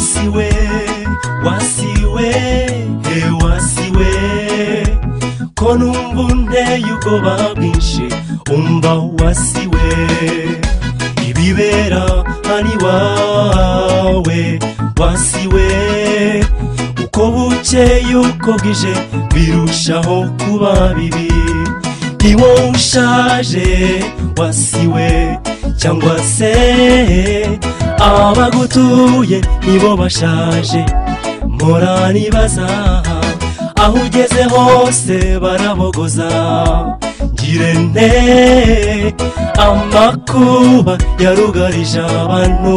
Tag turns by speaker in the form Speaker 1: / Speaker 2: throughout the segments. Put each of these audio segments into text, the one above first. Speaker 1: wasiwe wasiwe e wasiwe khona umbundeyo ubwoba bwinshi umva wasiwe ibibera ani wawe wasiwe uko bukeye uko bwije birushaho kuba bibi iwo ushaje wasiwe cyangwa se abagutuye nibo bashaje muranibaza aho ugeze hose barabogoza ngirente amakuba yarugarije abantu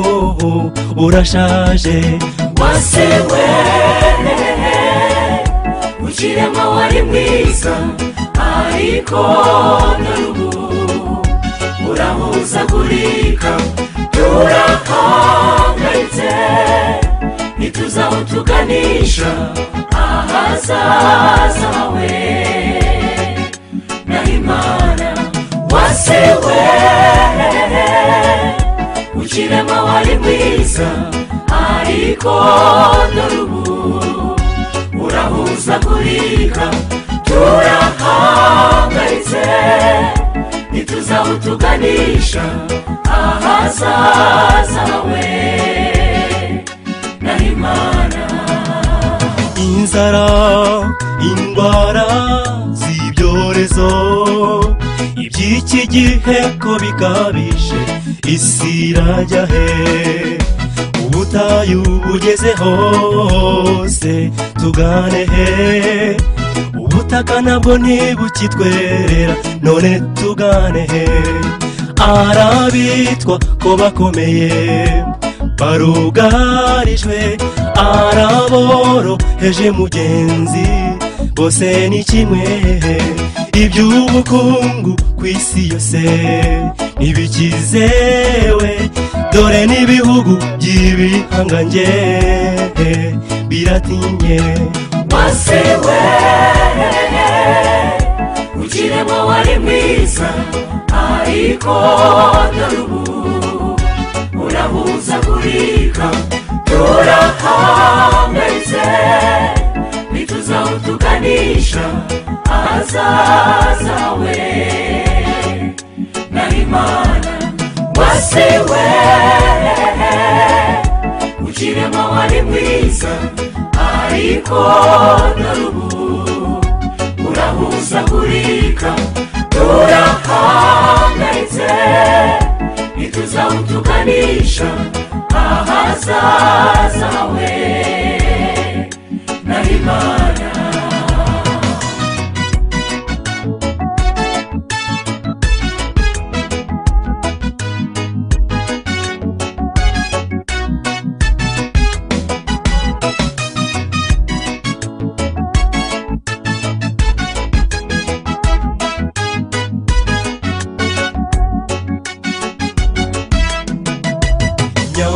Speaker 1: urashaje wasewe
Speaker 2: ukiri amawari mwiza ariko narubu turahuzagurika turahangayitse ntituzi aho tuganisha ahazaza hawe na imana ukirema wari mwiza ariko dore ubu urahuzagurika uzawutuganisha ahazaza hawe na
Speaker 1: imana inzara indwara z'ibyorezo iby'iki gihe ko bikabije isi irajya he ubutayu bugeze hose tugane he ubutaka nabwo ntibukitwerera none tugane he arabitwa ko bakomeye barugarijwe araboroheje mugenzi bose ni kimwe iby'ubukungu ku isi yose ntibikizewe dore n'ibihugu by'ibihangange biratinye
Speaker 2: masewe mukirema wali mwiza aliko dalubu urahuza kurika turahameze aza azazawe na imana wasiwe mukirema wali mwiza aliko dalubu ntituzagurika turahangayitse ntituzawutuganisha ahazaza hawe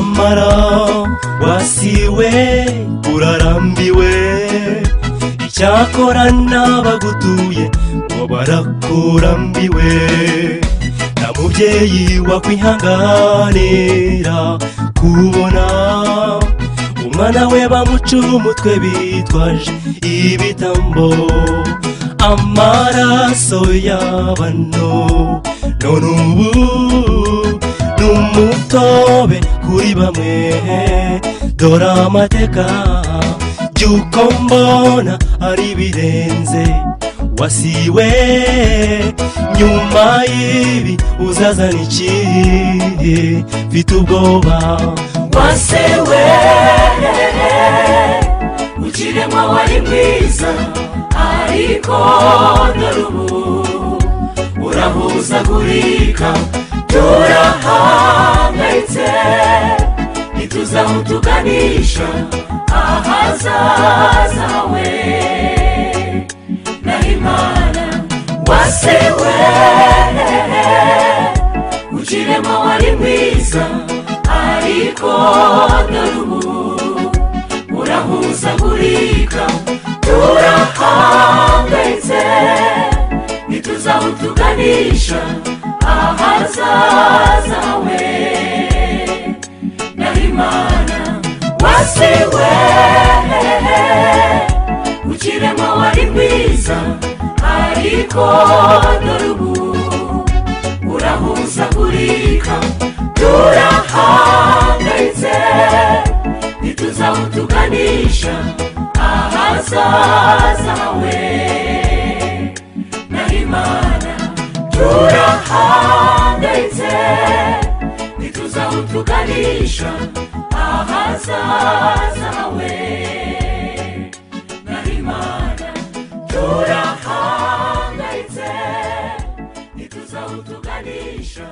Speaker 1: nyamara wasiwe urarambiwe icyakora n'abagutuye ngo barakurambiwe nta mubyeyi wakwihanganira kubona umwana we bamucura umutwe bitwaje ibitambo amaraso y'abano none ubu ni umutobe muri bamwe dora amateka by'uko mbona ari birenze wasiwe nyuma y'ibi uzazana iki mfite ubwoba
Speaker 2: wasewe ukiremwa wari mwiza ariko dore ubu urahuzagurika turahawe Suzão tuganisha ahaza zawe na imana wasewe ukirema wari mwiza ariko narubu urahuzagurika turahangayitse nituzawutuganisha ahazazawe Turahangayitse ntituzawutuganisha ahazaza hawe na Imana. Turahangayitse ntituzawutuganisha. Turahangaitse, ntituzaho tuganisha